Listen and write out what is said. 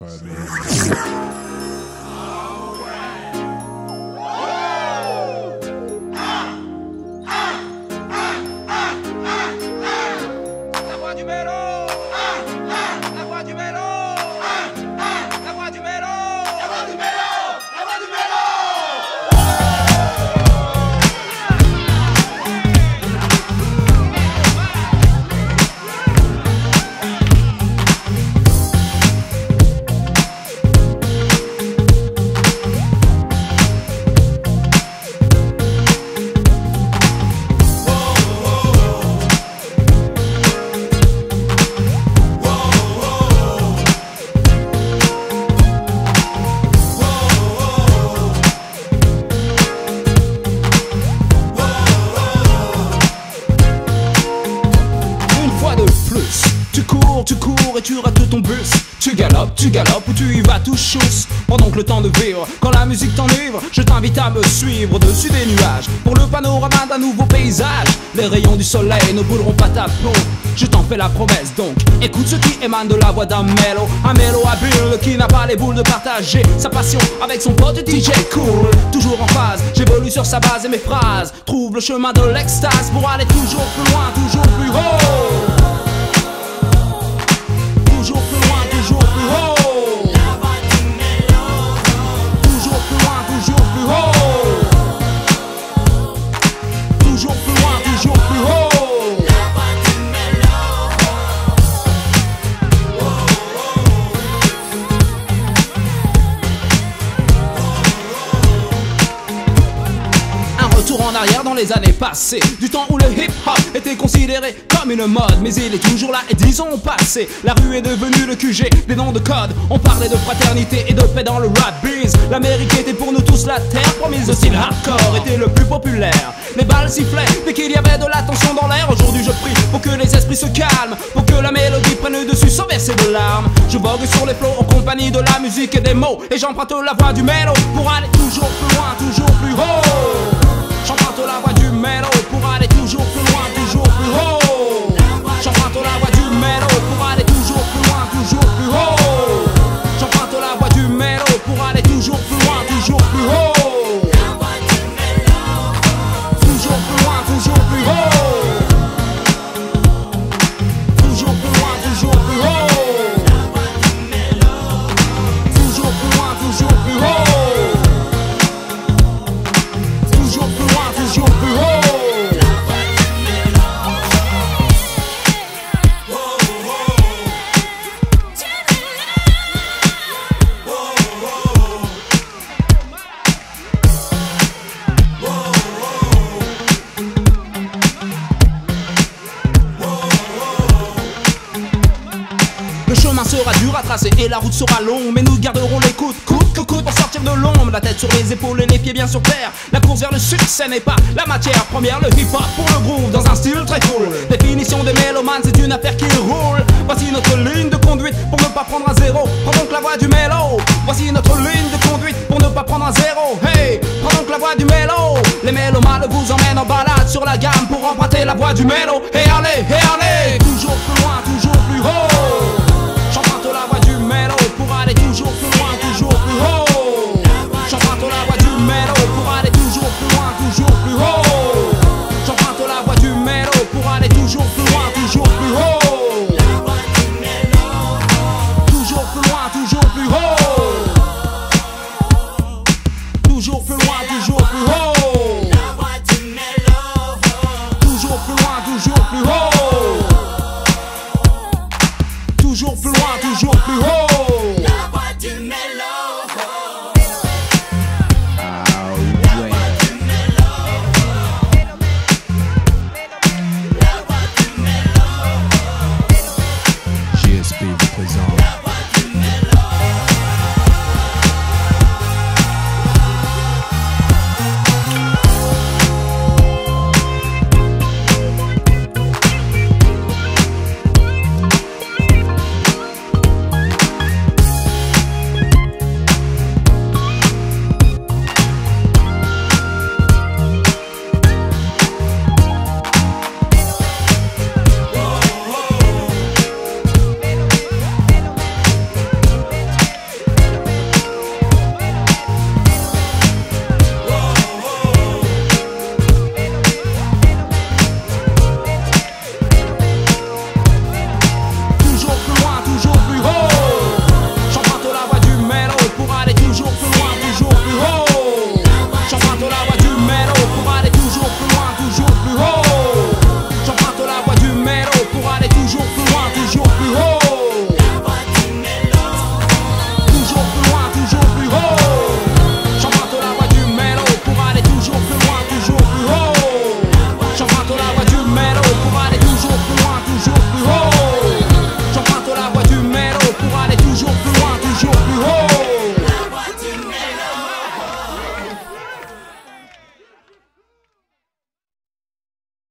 La tu cours, tu cours et tu rates ton bus. Tu galopes, tu galopes ou tu y vas tout chousse. Pendant que le temps de vivre, quand la musique t'enivre, je t'invite à me suivre au-dessus des nuages. Pour le panorama d'un nouveau paysage, les rayons du soleil ne brûleront pas ta peau. Je t'en fais la promesse donc, écoute ce qui émane de la voix d'un mélo. Un habile qui n'a pas les boules de partager sa passion avec son pote DJ cool. Toujours en phase, j'évolue sur sa base et mes phrases. Trouve le chemin de l'extase pour aller toujours plus loin, toujours plus haut. Retour en arrière dans les années passées. Du temps où le hip-hop était considéré comme une mode Mais il est toujours là et disons passé. La rue est devenue le QG des noms de code. On parlait de fraternité et de paix dans le rap biz. L'Amérique était pour nous tous la terre promise Aussi le hardcore était le plus populaire. Les balles sifflaient dès qu'il y avait de la tension dans l'air. Aujourd'hui je prie pour que les esprits se calment Pour que la mélodie prenne le dessus sans verser de larmes. Je vogue sur les flots en compagnie de la musique et des mots Et j'emprunte la voix du mélo Pour aller toujours plus loin, toujours plus haut la dur à tracer et la route sera longue Mais nous garderons les coudes, coude que coude pour sortir de l'ombre. La tête sur les épaules et les pieds bien sur terre. La course vers le succès n'est pas la matière première. Le hip-hop pour le groove dans un style très cool. Définition des mélomanes c'est une affaire qui roule. Voici notre ligne de conduite pour ne pas prendre un zéro. Prends donc la voix du mélo. Voici notre ligne de conduite pour ne pas prendre un zéro. Hey, prends donc la voix du mélo. Les mélomanes vous emmènent en balade sur la gamme Pour emprunter la voix du mélo. Et allez, et allez Toujours plus loin, toujours plus haut. Toujours plus loin, toujours plus haut. Toujours plus loin, toujours plus haut.